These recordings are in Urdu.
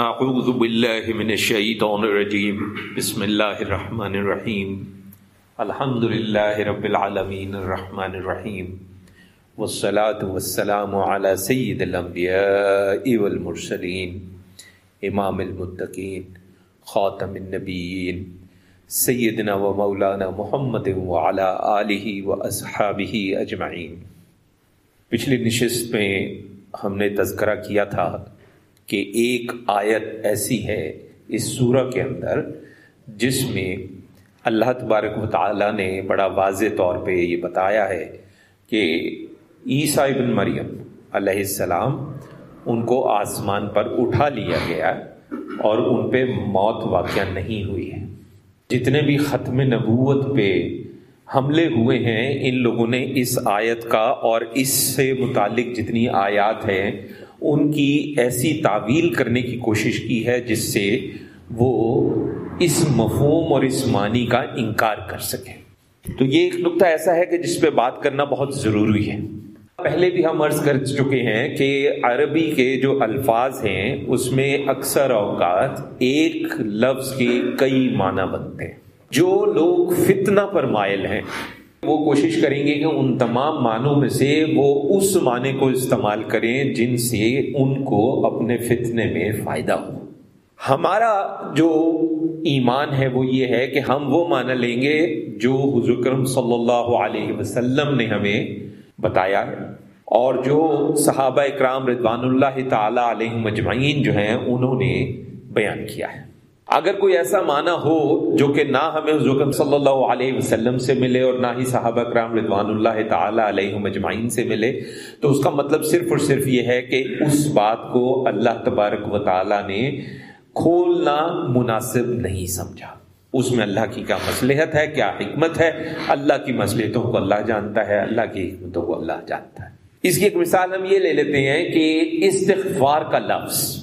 اعوذ باللہ من الشیطان الرجیم بسم اللہ الرحمن الرحیم الحمد للہ رب العالمین الرحمن الرحیم والصلاة والسلام على سید الانبیاء والمرسلین امام المتقین خاتم النبیین سیدنا و مولانا محمد وعلى آلہ و اصحابہ اجمعین پچھلی نشست میں ہم نے تذکرہ کیا تھا کہ ایک آیت ایسی ہے اس سورہ کے اندر جس میں اللہ تبارک و تعالیٰ نے بڑا واضح طور پہ یہ بتایا ہے کہ عیسیٰ ابن مریم علیہ السلام ان کو آسمان پر اٹھا لیا گیا اور ان پہ موت واقعہ نہیں ہوئی ہے۔ جتنے بھی ختم نبوت پہ حملے ہوئے ہیں، ان لوگوں نے اس آیت کا اور اس سے متعلق جتنی آیات ہیں ان کی ایسی تعویل کرنے کی کوشش کی ہے جس سے وہ اس مفہوم اور اس معنی کا انکار کر سکیں۔ تو یہ ایک نقطہ ایسا ہے کہ جس پہ بات کرنا بہت ضروری ہے۔ پہلے بھی ہم عرض کر چکے ہیں کہ عربی کے جو الفاظ ہیں، اس میں اکثر اوقات ایک لفظ کے کئی معنی بنتے ہیں۔ جو لوگ فتنہ پر مائل ہیں وہ کوشش کریں گے کہ ان تمام معنوں میں سے وہ اس معنی کو استعمال کریں جن سے ان کو اپنے فتنے میں فائدہ ہو۔ ہمارا جو ایمان ہے وہ یہ ہے کہ ہم وہ معنی لیں گے جو حضور کرم صلی اللہ علیہ وسلم نے ہمیں بتایا ہے۔ اور جو صحابہ اکرام رضوان اللہ تعالی علیہ مجمعین جو ہیں انہوں نے بیان کیا ہے۔ اگر کوئی ایسا معنی ہو جو کہ نہ ہمیں حضور صلی اللہ علیہ وسلم سے ملے اور نہ ہی صحابہ کرام رضوان اللہ تعالی علیہ مجمعین سے ملے، تو اس کا مطلب صرف اور صرف یہ ہے کہ اس بات کو اللہ تبارک و تعالی نے کھولنا مناسب نہیں سمجھا۔ اس میں اللہ کی کیا مصلحت ہے، کیا حکمت ہے؟ اللہ کی مصلحتوں کو اللہ جانتا ہے، اللہ کی حکمتوں کو اللہ جانتا ہے۔ اس کی ایک مثال ہم یہ لے لیتے ہیں کہ استغفار کا لفظ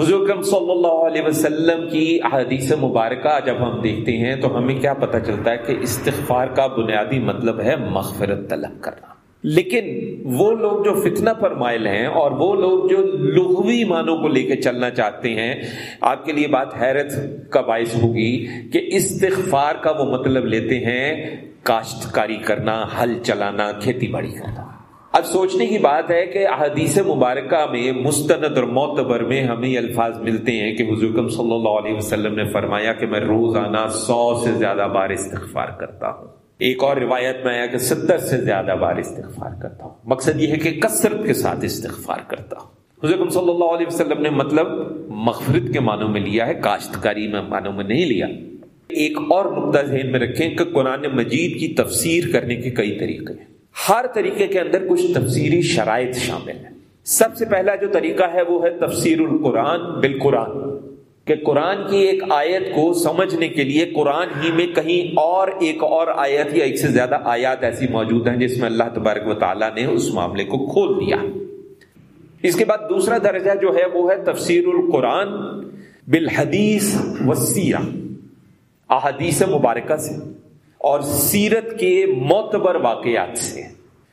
حضور کرم صلی اللہ علیہ وسلم کی احادیث مبارکہ جب ہم دیکھتے ہیں تو ہمیں کیا پتہ چلتا ہے کہ استغفار کا بنیادی مطلب ہے مغفرت طلب کرنا۔ لیکن وہ لوگ جو فتنہ پر مائل ہیں اور وہ لوگ جو لغوی معنوں کو لے کے چلنا چاہتے ہیں، آپ کے لیے بات حیرت کا باعث ہوگی کہ استغفار کا وہ مطلب لیتے ہیں کاشتکاری کرنا، ہل چلانا، کھیتی باڑی کرنا۔ اب سوچنے کی بات ہے کہ احادیث مبارکہ میں مستند اور معتبر میں ہمیں یہ الفاظ ملتے ہیں کہ حضور صلی اللہ علیہ وسلم نے فرمایا کہ میں روزانہ سو سے زیادہ بار استغفار کرتا ہوں۔ ایک اور روایت میں آیا کہ ستر سے زیادہ بار استغفار کرتا ہوں۔ مقصد یہ ہے کہ کثرت کے ساتھ استغفار کرتا ہوں۔ حضور صلی اللہ علیہ وسلم نے مطلب مغفرت کے معنوں میں لیا ہے، کاشتکاری میں معنوں میں نہیں لیا۔ ایک اور نقطہ ذہن میں رکھیں کہ قرآن مجید کی تفسیر کرنے کے کئی طریقے ہیں۔ ہر طریقے کے اندر کچھ تفسیری شرائط شامل ہیں۔ سب سے پہلا جو طریقہ ہے وہ ہے تفسیر القرآن بالقرآن۔ کہ قرآن کی ایک آیت کو سمجھنے کے لیے قرآن ہی میں کہیں اور ایک اور آیت یا ایک سے زیادہ آیات ایسی موجود ہیں جس میں اللہ تبارک و تعالیٰ نے اس معاملے کو کھول دیا۔ اس کے بعد دوسرا درجہ جو ہے وہ ہے تفسیر القرآن بالحدیث وسیع احادیث مبارکہ سے۔ اور سیرت کے معتبر واقعات سے۔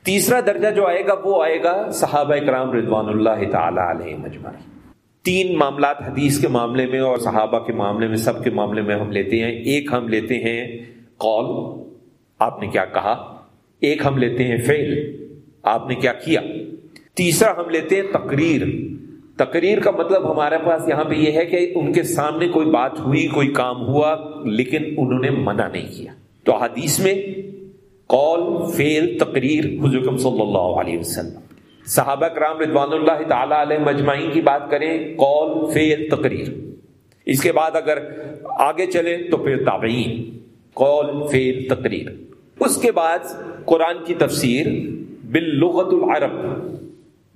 تیسرا درجہ جو آئے گا وہ آئے گا صحابہ کرام رضوان اللہ تعالی علیہ مجمعی تین معاملات حدیث کے معاملے میں اور صحابہ کے معاملے میں، سب کے معاملے میں ہم لیتے ہیں۔ ایک ہم لیتے ہیں قول، آپ نے کیا کہا؟ ایک ہم لیتے ہیں فعل، آپ نے کیا کیا؟ تیسرا ہم لیتے ہیں تقریر۔ تقریر کا مطلب ہمارے پاس یہاں پہ یہ ہے کہ ان کے سامنے کوئی بات ہوئی، کوئی کام ہوا، لیکن انہوں نے منع نہیں کیا۔ تو حدیث میں قول فیل تقریر حضرت صلی اللہ علیہ وسلم۔ صحابہ کرام رضوان اللہ تعالی علیہ مجمعین کی بات کریں، قول فیل تقریر۔ اس کے بعد اگر آگے چلے تو پھر تابعین، قول فیل تقریر۔ اس کے بعد قرآن کی تفسیر باللغت العرب۔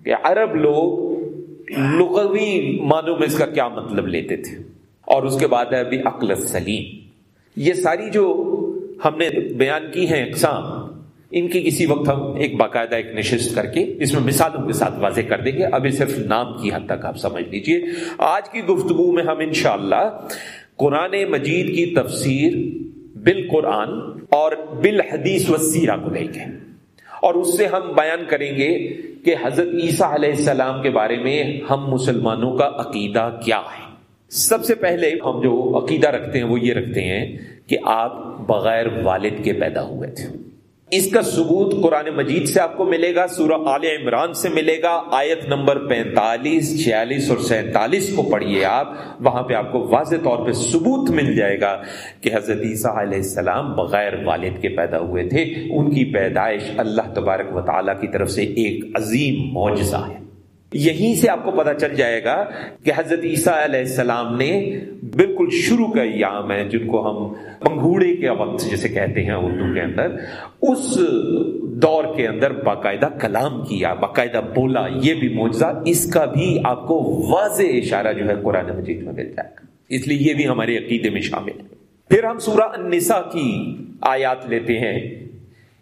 کہ عرب لوگ لغوی معنوں میں اس کا کیا مطلب لیتے تھے؟ اور اس کے بعد ہے بھی عقل سلیم یہ ساری جو ہم نے بیان کی ہیں اقسام۔ ان کی کسی وقت ہم ایک باقاعدہ ایک نشست کر کے اس میں مثالوں کے ساتھ واضح کر دیں گے۔ ابھی صرف نام کی حد تک آپ سمجھ لیجیے۔ آج کی گفتگو میں ہم انشاءاللہ قرآن مجید کی تفسیر بالقرآن اور بالحدیث و سیرہ کو لیں گے۔ اور اس سے ہم بیان کریں گے کہ حضرت عیسیٰ علیہ السلام کے بارے میں ہم مسلمانوں کا عقیدہ کیا ہے۔ سب سے پہلے ہم جو عقیدہ رکھتے ہیں وہ یہ رکھتے ہیں کہ آپ بغیر والد کے پیدا ہوئے تھے۔ اس کا ثبوت قرآن مجید سے آپ کو ملے گا، سورہ آل عمران سے ملے گا۔ آیت نمبر پینتالیس، چھیالیس اور سینتالیس کو پڑھیے آپ، وہاں پہ آپ کو واضح طور پہ ثبوت مل جائے گا کہ حضرت عیسیٰ علیہ السلام بغیر والد کے پیدا ہوئے تھے۔ ان کی پیدائش اللہ تبارک و تعالیٰ کی طرف سے ایک عظیم معجزہ ہے۔ یہیں سے آپ کو پتا چل جائے گا کہ حضرت عیسیٰ علیہ السلام نے بالکل شروع کا ایام ہے جن کو ہم منگوڑے کے وقت جسے کہتے ہیں اردو کے اندر، اس دور کے اندر باقاعدہ کلام کیا، باقاعدہ بولا، یہ بھی معجزہ، اس کا بھی آپ کو واضح اشارہ جو ہے قرآن مجید میں مل جائے گا۔ اس لیے یہ بھی ہمارے عقیدے میں شامل ہے۔ پھر ہم سورہ النساء کی آیات لیتے ہیں،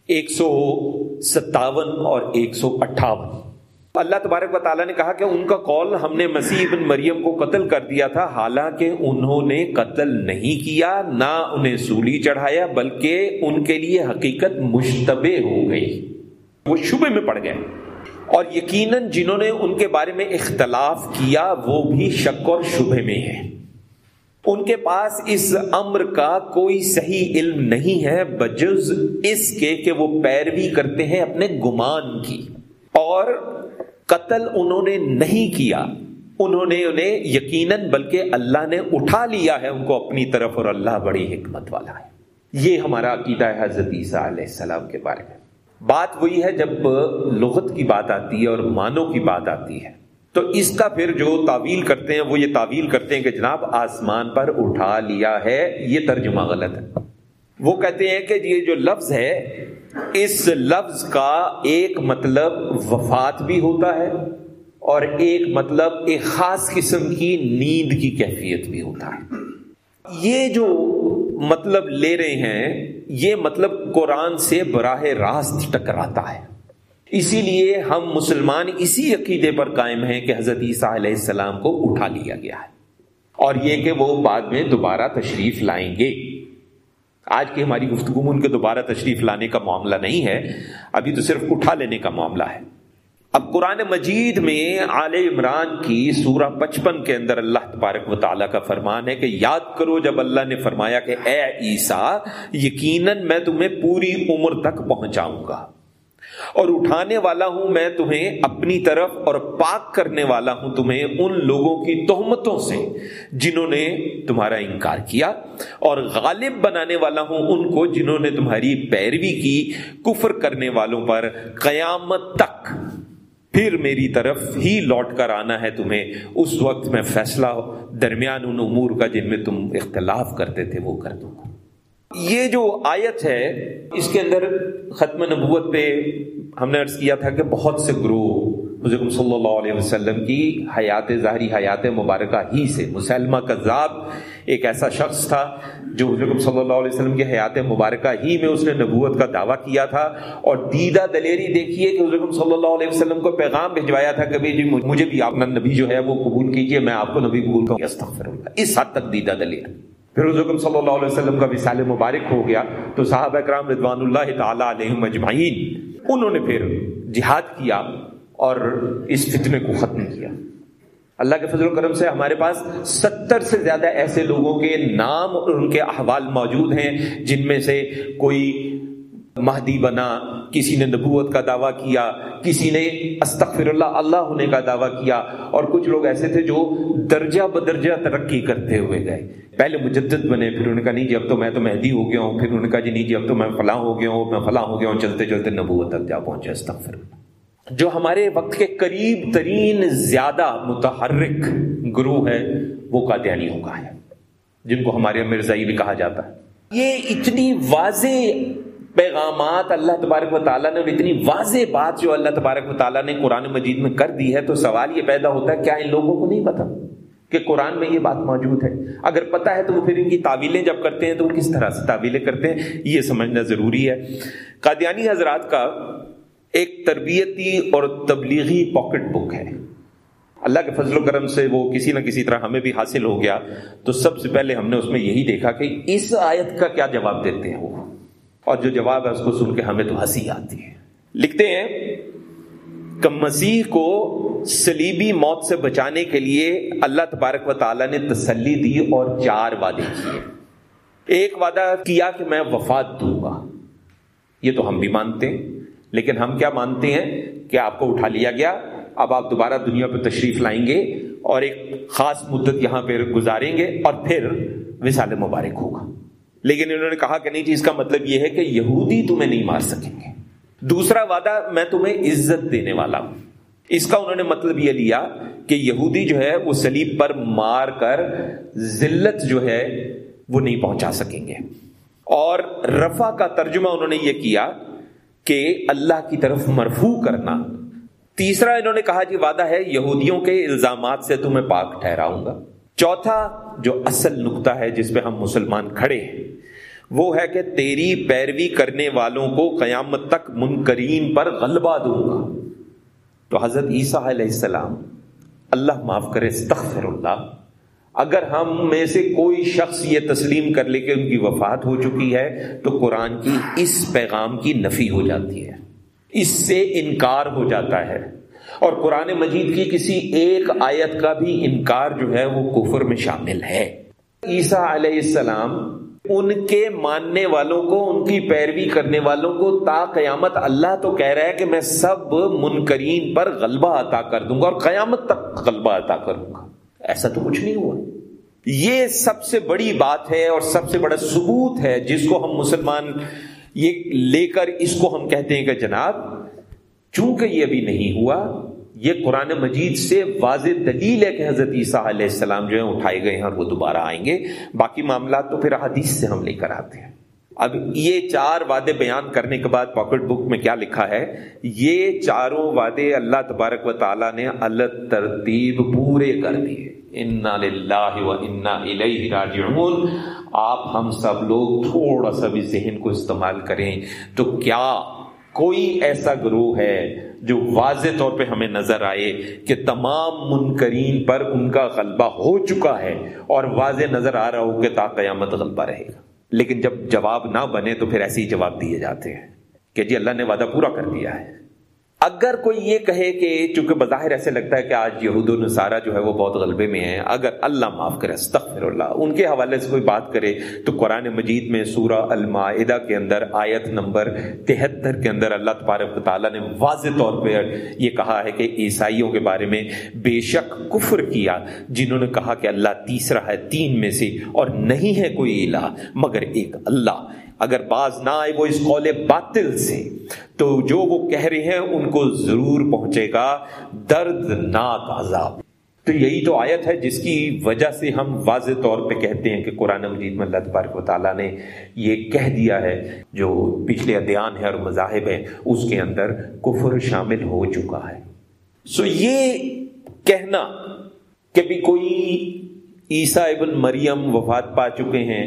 ایک سو ستاون اور ایک سو اٹھاون۔ اللہ تبارک و تعالیٰ نے کہا کہ ان کا قول ہم نے مسیح بن مریم کو قتل کر دیا تھا، حالانکہ انہوں نے قتل نہیں کیا، نہ انہیں سولی چڑھایا، بلکہ ان کے لیے حقیقت مشتبہ ہو گئی۔ وہ شبے میں پڑ گئے۔ اور یقیناً جنہوں نے ان کے بارے میں اختلاف کیا، وہ بھی شک اور شبے میں ہیں۔ ان کے پاس اس امر کا کوئی صحیح علم نہیں ہے، بجز اس کے کہ وہ پیروی کرتے ہیں اپنے گمان کی۔ اور قتل انہوں نے نہیں کیا۔ انہوں نے انہیں یقیناً بلکہ اللہ نے اٹھا لیا ہے ان کو اپنی طرف اور اللہ بڑی حکمت والا ہے۔ یہ ہمارا عقیدہ ہے حضرت عیسیٰ علیہ السلام کے بارے میں۔ بات وہی ہے جب لغت کی بات آتی ہے اور مانو کی بات آتی ہے۔ تو اس کا پھر جو تعویل کرتے ہیں وہ یہ تعویل کرتے ہیں کہ جناب آسمان پر اٹھا لیا ہے، یہ ترجمہ غلط ہے۔ وہ کہتے ہیں کہ یہ جو لفظ ہے، اس لفظ کا ایک مطلب وفات بھی ہوتا ہے اور ایک مطلب ایک خاص قسم کی نیند کی کیفیت بھی ہوتا ہے۔ یہ جو مطلب لے رہے ہیں، یہ مطلب قرآن سے براہ راست ٹکراتا ہے۔ اسی لیے ہم مسلمان اسی عقیدے پر قائم ہیں کہ حضرت عیسیٰ علیہ السلام کو اٹھا لیا گیا ہے۔ اور یہ کہ وہ بعد میں دوبارہ تشریف لائیں گے۔ آج کی ہماری گفتگو میں ان کے دوبارہ تشریف لانے کا معاملہ نہیں ہے، ابھی تو صرف اٹھا لینے کا معاملہ ہے۔ اب قرآن مجید میں آل عمران کی سورہ پچپن کے اندر اللہ تبارک و تعالیٰ کا فرمان ہے کہ یاد کرو جب اللہ نے فرمایا کہ اے عیسیٰ، یقیناً میں تمہیں پوری عمر تک پہنچاؤں گا۔ اور اٹھانے والا ہوں میں تمہیں، اپنی طرف اور پاک کرنے والا ہوں تمہیں ان لوگوں کی تہمتوں سے جنہوں نے تمہارا انکار کیا اور غالب بنانے والا ہوں ان کو جنہوں نے تمہاری پیروی کی کفر کرنے والوں پر قیامت تک۔ پھر میری طرف ہی لوٹ کر آنا ہے تمہیں۔ اس وقت میں فیصلہ درمیان ان امور کا جن میں تم اختلاف کرتے تھے وہ کر دوں گا۔ یہ جو آیت ہے، اس کے اندر ختم نبوت پہ ہم نے عرض کیا تھا کہ بہت سے گروہ حضرت صلی اللہ علیہ وسلم کی حیات ظاہری حیات مبارکہ ہی سے، مسلمہ کذاب ایک ایسا شخص تھا جو حضرت صلی اللہ علیہ وسلم کی حیات مبارکہ ہی میں اس نے نبوت کا دعویٰ کیا تھا۔ اور دیدہ دلیری دیکھیے کہ حضرت صلی اللہ علیہ وسلم کو پیغام بھجوایا تھا کبھی جی مجھے بھی آپ نبی جو ہے وہ قبول کیجیے میں آپ کو نبی قبول کروں اس حد تک دیدہ دلیر پھر حضرت صلی اللہ علیہ وسلم کا وصال مبارک ہو گیا تو صاحب اکرام رضوان اللہ تعالیٰ علیہ مجمعین انہوں نے پھر جہاد کیا اور اس فتنے کو ختم کیا۔ اللہ کے فضل و کرم سے ہمارے پاس ستر سے زیادہ ایسے لوگوں کے نام اور ان کے احوال موجود ہیں جن میں سے کوئی مہدی بنا، کسی نے نبوت کا دعویٰ کیا، کسی نے استغفر اللہ اللہ ہونے کا دعویٰ کیا۔ اور کچھ لوگ ایسے تھے جو درجہ بدرجہ ترقی کرتے ہوئے گئے۔ پہلے مجدد بنے، پھر انہوں نے کہا، نہیں جی اب تو میں تو مہدی ہو گیا ہوں۔ پھر انہوں نے کہا جی نہیں جی اب تو میں فلاں ہو گیا ہوں، میں فلاں ہو گیا ہوں۔ چلتے چلتے نبوت تک جا پہنچے استغفر جو ہمارے وقت کے قریب ترین زیادہ متحرک گروہ ہے، وہ قادیانی ہو ہے، جن کو ہمارے مرزائی بھی کہا جاتا ہے۔ یہ اتنی واضح پیغامات اللہ تبارک و تعالیٰ نے اور اتنی واضح بات جو اللہ تبارک و تعالیٰ نے قرآن مجید میں کر دی ہے تو سوال یہ پیدا ہوتا ہے، کیا ان لوگوں کو نہیں پتا کہ قرآن میں یہ بات موجود ہے؟ اگر پتا ہے تو وہ پھر ان کی تعویلیں جب کرتے ہیں تو وہ کس طرح سے تعویلیں کرتے ہیں؟ یہ سمجھنا ضروری ہے۔ قادیانی حضرات کا ایک تربیتی اور تبلیغی پاکٹ بک ہے۔ اللہ کے فضل و کرم سے وہ کسی نہ کسی طرح ہمیں بھی حاصل ہو گیا۔ تو سب سے پہلے ہم نے اس میں یہی دیکھا کہ اس آیت کا کیا جواب دیتے ہیں وہ۔ اور جو جواب ہے اس کو سن کے ہمیں تو ہنسی آتی ہے۔ لکھتے ہیں کہ مسیح کو سلیبی موت سے بچانے کے لیے اللہ تبارک و تعالیٰ نے تسلی دی اور چار وعدے کیے۔ ایک وعدہ کیا کہ میں وفات دوں گا۔ یہ تو ہم بھی مانتے ہیں، لیکن ہم کیا مانتے ہیں؟ کہ آپ کو اٹھا لیا گیا، اب آپ دوبارہ دنیا پہ تشریف لائیں گے اور ایک خاص مدت یہاں پہ گزاریں گے اور پھر وسال مبارک ہوگا۔ لیکن انہوں نے کہا کہ نہیں جی اس کا مطلب یہ ہے کہ یہودی تمہیں نہیں مار سکیں گے۔ دوسرا وعدہ، میں تمہیں عزت دینے والا ہوں۔ اس کا انہوں نے مطلب یہ لیا کہ یہودی جو ہے، وہ سلیب پر مار کر ذلت جو ہے، وہ نہیں پہنچا سکیں گے۔ اور رفا کا ترجمہ انہوں نے یہ کیا کہ اللہ کی طرف مرفو کرنا۔ تیسرا انہوں نے کہا جی وعدہ ہے یہودیوں کے الزامات سے تمہیں پاک ٹھہراؤں گا۔ چوتھا جو اصل نقطہ ہے جس پہ ہم مسلمان کھڑے ہیں، وہ ہے کہ تیری پیروی کرنے والوں کو قیامت تک منکرین پر غلبہ دوں گا۔ تو حضرت عیسیٰ علیہ السلام، اللہ معاف کرے، استغفر اللہ، اگر ہم میں سے کوئی شخص یہ تسلیم کر لے کہ ان کی وفات ہو چکی ہے، تو قرآن کی اس پیغام کی نفی ہو جاتی ہے، اس سے انکار ہو جاتا ہے۔ اور قرآن مجید کی کسی ایک آیت کا بھی انکار جو ہے وہ کفر میں شامل ہے۔ عیسیٰ علیہ السلام ان کے ماننے والوں کو، ان کی پیروی کرنے والوں کو تا قیامت اللہ تو کہہ رہا ہے کہ میں سب منکرین پر غلبہ عطا کر دوں گا اور قیامت تک غلبہ عطا کروں گا۔ ایسا تو کچھ نہیں ہوا۔ یہ سب سے بڑی بات ہے اور سب سے بڑا ثبوت ہے جس کو ہم مسلمان یہ لے کر اس کو ہم کہتے ہیں کہ جناب، چونکہ یہ ابھی نہیں ہوا یہ قرآن مجید سے واضح دلیل ہے کہ حضرت عیسیٰ علیہ السلام جو ہیں اٹھائے گئے ہیں اور وہ دوبارہ آئیں گے۔ باقی معاملات تو پھر حدیث سے ہم لے کر آتے ہیں۔ اب یہ چار وعدے بیان کرنے کے بعد پاکٹ بک میں کیا لکھا ہے؟ یہ چاروں وعدے اللہ تبارک و تعالیٰ نے اللہ ترتیب پورے کر دیے۔ انا للہ و انا الیہ راجعون۔ آپ ہم سب لوگ تھوڑا سا بھی ذہن کو استعمال کریں تو کیا کوئی ایسا گروہ ہے جو واضح طور پہ ہمیں نظر آئے کہ تمام منکرین پر ان کا غلبہ ہو چکا ہے اور واضح نظر آ رہا ہو کہ تا قیامت غلبہ رہے گا۔ لیکن جب جواب نہ بنے تو پھر ایسے ہی جواب دیے جاتے ہیں کہ جی اللہ نے وعدہ پورا کر دیا ہے۔ اگر کوئی یہ کہے کہ چونکہ بظاہر ایسے لگتا ہے کہ آج یہود و نصارہ جو ہے وہ بہت غلبے میں ہیں، اگر اللہ معاف کرے استغفر اللہ ان کے حوالے سے کوئی بات کرے، تو قرآن مجید میں سورہ المائدہ کے اندر آیت نمبر تہتر کے اندر اللہ تبارک تعالیٰ نے واضح طور پہ یہ کہا ہے کہ عیسائیوں کے بارے میں بے شک کفر کیا، جنہوں نے کہا کہ اللہ تیسرا ہے تین میں سے اور نہیں ہے کوئی الہ، مگر ایک اللہ اگر باز نہ آئے وہ اس قول باطل سے، تو جو وہ کہہ رہے ہیں ان کو ضرور پہنچے گا دردناک عذاب۔ تو یہی تو آیت ہے جس کی وجہ سے ہم واضح طور پہ کہتے ہیں کہ قرآن مجید میں اللہ تبارک و تعالیٰ نے یہ کہہ دیا ہے، جو پچھلے ادیان ہے اور مذاہب ہے اس کے اندر کفر شامل ہو چکا ہے۔ سو یہ کہنا کہ بھی کوئی عیسیٰ ابن مریم وفات پا چکے ہیں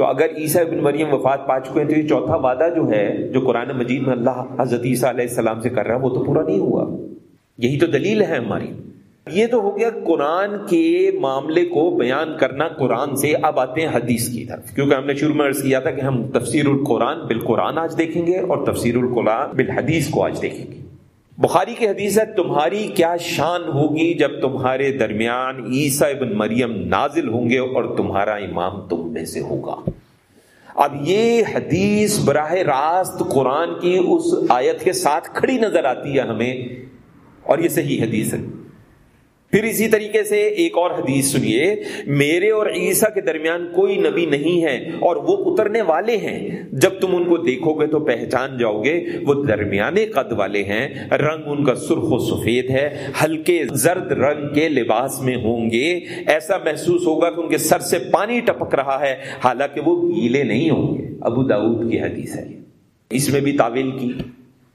تو اگر عیسیٰ ابن مریم وفات پا چکے ہیں تو یہ چوتھا وعدہ جو ہے، جو قرآن مجید میں اللہ، حضرت عیسیٰ علیہ السلام سے کر رہا ہے، وہ تو پورا نہیں ہوا۔ یہی تو دلیل ہے ہماری۔ یہ تو ہو گیا قرآن کے معاملے کو بیان کرنا قرآن سے۔ اب آتے ہیں حدیث کی طرف۔ کیونکہ ہم نے شروع میں عرض کیا تھا کہ ہم تفسیر القرآن بالقرآن آج دیکھیں گے اور تفسیر القرآن بالحدیث کو آج دیکھیں گے۔ بخاری کی حدیث ہے، تمہاری کیا شان ہوگی جب تمہارے درمیان عیسیٰ ابن مریم نازل ہوں گے اور تمہارا امام تم میں سے ہوگا۔ اب یہ حدیث براہ راست قرآن کی اس آیت کے ساتھ کھڑی نظر آتی ہے ہمیں اور یہ صحیح حدیث ہے۔ پھر اسی طریقے سے ایک اور حدیث سنیے، میرے اور عیسیٰ کے درمیان کوئی نبی نہیں ہے اور وہ اترنے والے ہیں۔ جب تم ان کو دیکھو گے تو پہچان جاؤ گے وہ درمیانے قد والے ہیں۔ رنگ ان کا سرخ و سفید ہے، ہلکے زرد رنگ کے لباس میں ہوں گے۔ ایسا محسوس ہوگا کہ ان کے سر سے پانی ٹپک رہا ہے، حالانکہ وہ گیلے نہیں ہوں گے۔ ابو داود کی حدیث ہے۔ اس میں بھی تعویل کی۔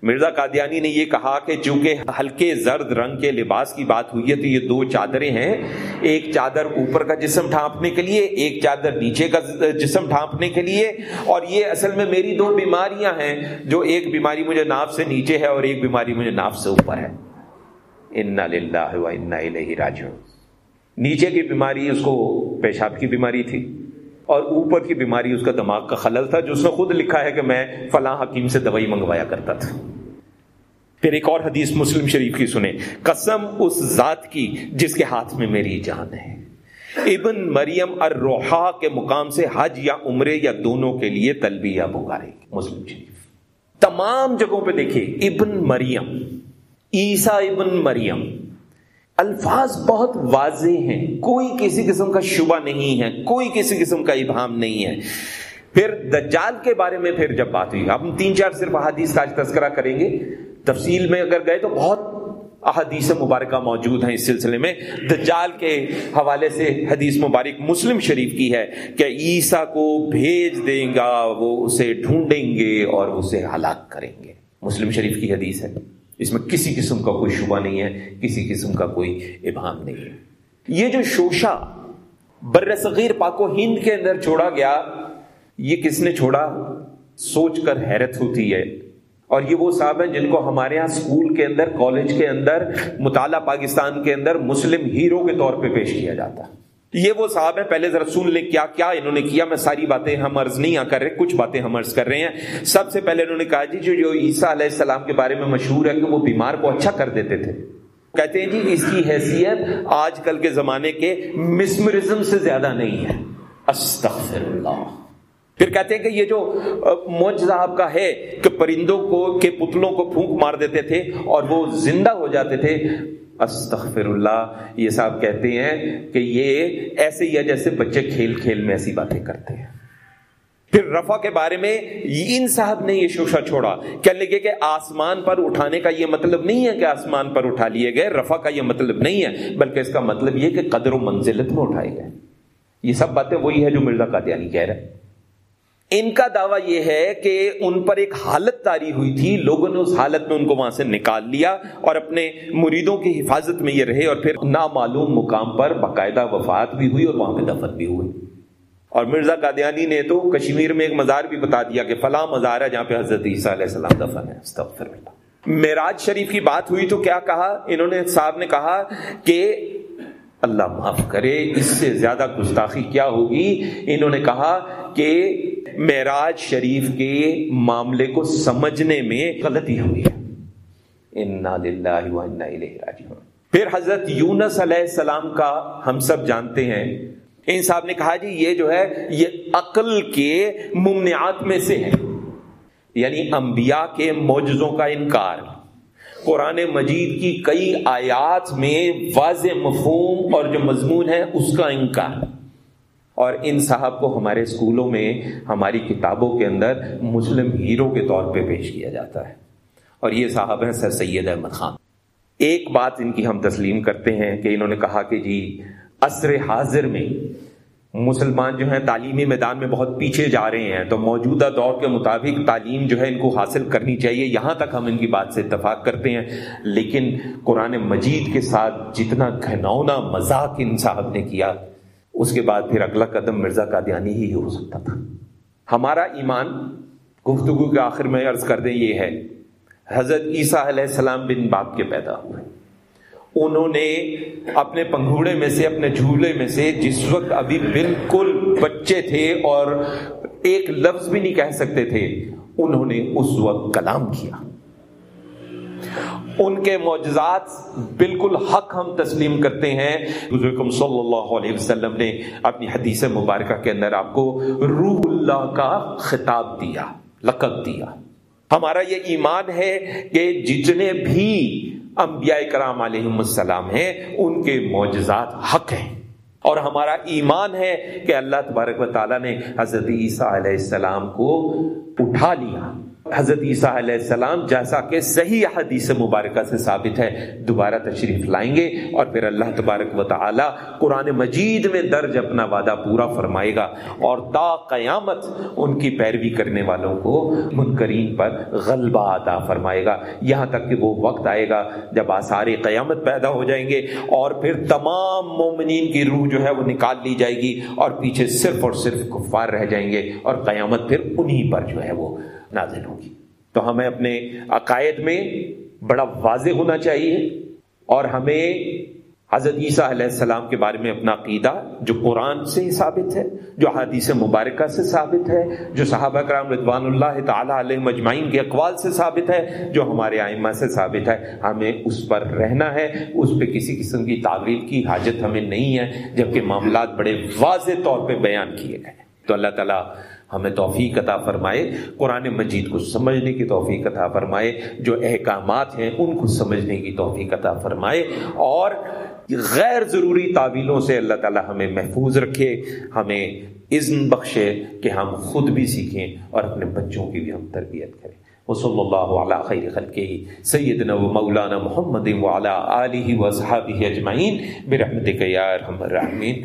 مرزا قادیانی نے یہ کہا کہ چونکہ ہلکے زرد رنگ کے لباس کی بات ہوئی ہے تو یہ دو چادریں ہیں۔ ایک چادر اوپر کا جسم ڈھانپنے کے لیے، ایک چادر نیچے کا جسم ڈھانپنے کے لیے۔ اور یہ اصل میں میری دو بیماریاں ہیں، جو ایک بیماری مجھے ناف سے نیچے ہے اور ایک بیماری مجھے ناف سے اوپر ہے۔ انا للہ و انا الیہ راجعون۔ نیچے کی بیماری، اس کو پیشاب کی بیماری تھی۔ اور اوپر کی بیماری، اس کا دماغ کا خلل تھا جو اس نے خود لکھا ہے کہ میں فلاں حکیم سے دوائی منگوایا کرتا تھا۔ پھر ایک اور حدیث مسلم شریف کی سنیں۔ قسم اس ذات کی جس کے ہاتھ میں میری جان ہے۔ ابن مریم الروحا کے مقام سے حج یا عمرے یا دونوں کے لیے تلبیہ پکارے مسلم شریف۔ تمام جگہوں پہ دیکھیے، ابن مریم عیسا ابن مریم الفاظ بہت واضح ہیں۔ کوئی کسی قسم کا شبہ نہیں ہے، کوئی کسی قسم کا ابہام نہیں ہے۔ پھر دجال کے بارے میں پھر جب بات ہوئی، ہم تین چار صرف احادیث کا تذکرہ کریں گے۔ تفصیل میں اگر گئے تو بہت احادیث مبارکہ موجود ہیں اس سلسلے میں۔ دجال کے حوالے سے حدیث مبارک مسلم شریف کی ہے کہ عیسیٰ کو بھیج دیں گا، وہ اسے ڈھونڈیں گے اور اسے ہلاک کریں گے۔ مسلم شریف کی حدیث ہے۔ اس میں کسی قسم کا کوئی شبہ نہیں ہے، کسی قسم کا کوئی ابہام نہیں ہے۔ یہ جو شوشا بر صغیر پاک و ہند کے اندر چھوڑا گیا، یہ کس نے چھوڑا؟ سوچ کر حیرت ہوتی ہے۔ اور یہ وہ صاحب ہیں جن کو ہمارے ہاں اسکول کے اندر، کالج کے اندر، مطالعہ پاکستان کے اندر مسلم ہیرو کے طور پہ پیش کیا جاتا۔ یہ وہ صاحب ہیں، پہلے ذرا سن لیں کیا کیا انہوں نے کیا۔ میں ساری باتیں ہم عرض نہیں آ کر رہے، کچھ باتیں ہم عرض کر رہے ہیں۔ سب سے پہلے انہوں نے کہا جی جو جو عیسیٰ علیہ السلام کے بارے میں مشہور ہے کہ وہ بیمار کو اچھا کر دیتے تھے۔ کہتے ہیں جی اس کی حیثیت آج کل کے زمانے کے مسمرزم سے زیادہ نہیں ہے۔ استغفر اللہ پھر کہتے ہیں کہ یہ جو موجزہ آپ کا ہے کہ پرندوں کو، کے پتلوں کو پھونک مار دیتے تھے اور وہ زندہ ہو جاتے تھے۔ استغفر اللہ یہ صاحب کہتے ہیں کہ یہ ایسے ہی ہے جیسے بچے کھیل کھیل میں ایسی باتیں کرتے ہیں۔ پھر رفا کے بارے میں ان صاحب نے یہ شوشا چھوڑا۔ کہنے لگے کہ آسمان پر اٹھانے کا یہ مطلب نہیں ہے کہ آسمان پر اٹھا لیے گئے رفا کا یہ مطلب نہیں ہے، بلکہ اس کا مطلب یہ کہ قدر و منزلت میں اٹھائے گئے۔ یہ سب باتیں وہی ہے جو مرزا قادیانی کہہ رہے ہیں۔ ان کا دعویٰ یہ ہے کہ ان پر ایک حالت تاری ہوئی تھی۔ لوگوں نے اس حالت میں ان کو وہاں سے نکال لیا اور اپنے مریدوں کی حفاظت میں یہ رہے اور پھر نامعلوم مقام پر باقاعدہ وفات بھی ہوئی اور وہاں پہ دفن بھی ہوئی اور مرزا قادیانی نے تو کشمیر میں ایک مزار بھی بتا دیا کہ فلاں مزار ہے جہاں پہ حضرت عیسیٰ علیہ السلام دفن ہے معراج شریف کی بات ہوئی تو کیا کہا؟ انہوں نے صاحب نے کہا کہ اللہ معاف کرے، اس سے زیادہ گستاخی کیا ہوگی؟ انہوں نے کہا کہ معراج شریف کے معاملے کو سمجھنے میں غلطی ہوئی ہے پھر حضرت یونس علیہ السلام کا ہم سب جانتے ہیں۔ ان صاحب نے کہا جی یہ جو ہے، یہ عقل کے ممنعات میں سے ہے۔ یعنی انبیاء کے معجزوں کا انکار۔ قرآن مجید کی کئی آیات میں واضح مفہوم اور جو مضمون ہے، اس کا انکار۔ اور ان صاحب کو ہمارے اسکولوں میں، ہماری کتابوں کے اندر مسلم ہیرو کے طور پہ پیش کیا جاتا ہے۔ اور یہ صاحب ہیں سر سید احمد خان۔ ایک بات ان کی ہم تسلیم کرتے ہیں کہ انہوں نے کہا کہ جی عصر حاضر میں مسلمان جو ہیں تعلیمی میدان میں بہت پیچھے جا رہے ہیں، تو موجودہ دور کے مطابق تعلیم جو ہے ان کو حاصل کرنی چاہیے۔ یہاں تک ہم ان کی بات سے اتفاق کرتے ہیں، لیکن قرآن مجید کے ساتھ جتنا گھنونا مذاق ان صاحب نے کیا، اس کے بعد پھر اگلا قدم مرزا قادیانی ہی ہو سکتا تھا۔ ہمارا ایمان گفتگو کے آخر میں عرض کر دیں، یہ ہے، حضرت عیسیٰ علیہ السلام بن باپ کے پیدا ہوئے۔ انہوں نے اپنے پنگھوڑے میں سے، اپنے جھولے میں سے جس وقت ابھی بالکل بچے تھے اور ایک لفظ بھی نہیں کہہ سکتے تھے، انہوں نے اس وقت کلام کیا۔ ان کے معجزات بالکل حق ہم تسلیم کرتے ہیں۔ حضرت صلی اللہ علیہ وسلم نے اپنی حدیث مبارکہ کے اندر آپ کو روح اللہ کا خطاب دیا، لقب دیا۔ ہمارا یہ ایمان ہے کہ جتنے بھی انبیاء کرام علیہ السلام ہیں، ان کے معجزات حق ہیں۔ اور ہمارا ایمان ہے کہ اللہ تبارک و تعالیٰ نے حضرت عیسیٰ علیہ السلام کو اٹھا لیا۔ حضرت عیسیٰ علیہ السلام جیسا کہ صحیح حدیث مبارکہ سے ثابت ہے، دوبارہ تشریف لائیں گے اور پھر اللہ تبارک و تعالی قرآن مجید میں درج اپنا وعدہ پورا فرمائے گا اور تا قیامت ان کی پیروی کرنے والوں کو منکرین پر غلبہ ادا فرمائے گا۔ یہاں تک کہ وہ وقت آئے گا جب آثار قیامت پیدا ہو جائیں گے اور پھر تمام مومنین کی روح جو ہے وہ نکال لی جائے گی اور پیچھے صرف اور صرف کفار رہ جائیں گے اور قیامت پھر انہی پر جو ہے وہ نازل ہوگی۔ تو ہمیں اپنے عقائد میں بڑا واضح ہونا چاہیے اور ہمیں حضرت عیسیٰ علیہ السلام کے بارے میں اپنا عقیدہ جو قرآن سے ثابت ہے، جو حدیث مبارکہ سے ثابت ہے، جو صحابہ کرام رضوان اللہ تعالیٰ علیہ مجمعین کے اقوال سے ثابت ہے، جو ہمارے آئمہ سے ثابت ہے۔ ہمیں اس پر رہنا ہے، اس پہ کسی قسم کی تعویل کی حاجت ہمیں نہیں ہے، جبکہ معاملات بڑے واضح طور پہ بیان کیے گئے۔ تو اللہ تعالیٰ ہمیں توفیق عطا فرمائے، قرآن مجید کو سمجھنے کی توفیق عطا فرمائے، جو احکامات ہیں ان کو سمجھنے کی توفیق عطا فرمائے، اور غیر ضروری تعویلوں سے اللہ تعالی ہمیں محفوظ رکھے، ہمیں اذن بخشے کہ ہم خود بھی سیکھیں اور اپنے بچوں کی بھی ہم تربیت کریں۔ وصلی اللہ علیہ خیر خلقہ، سیدنا و مولانا محمد وعلی آلہ و صحابہ اجمعین، برحمتک یا ارحم الراحمین۔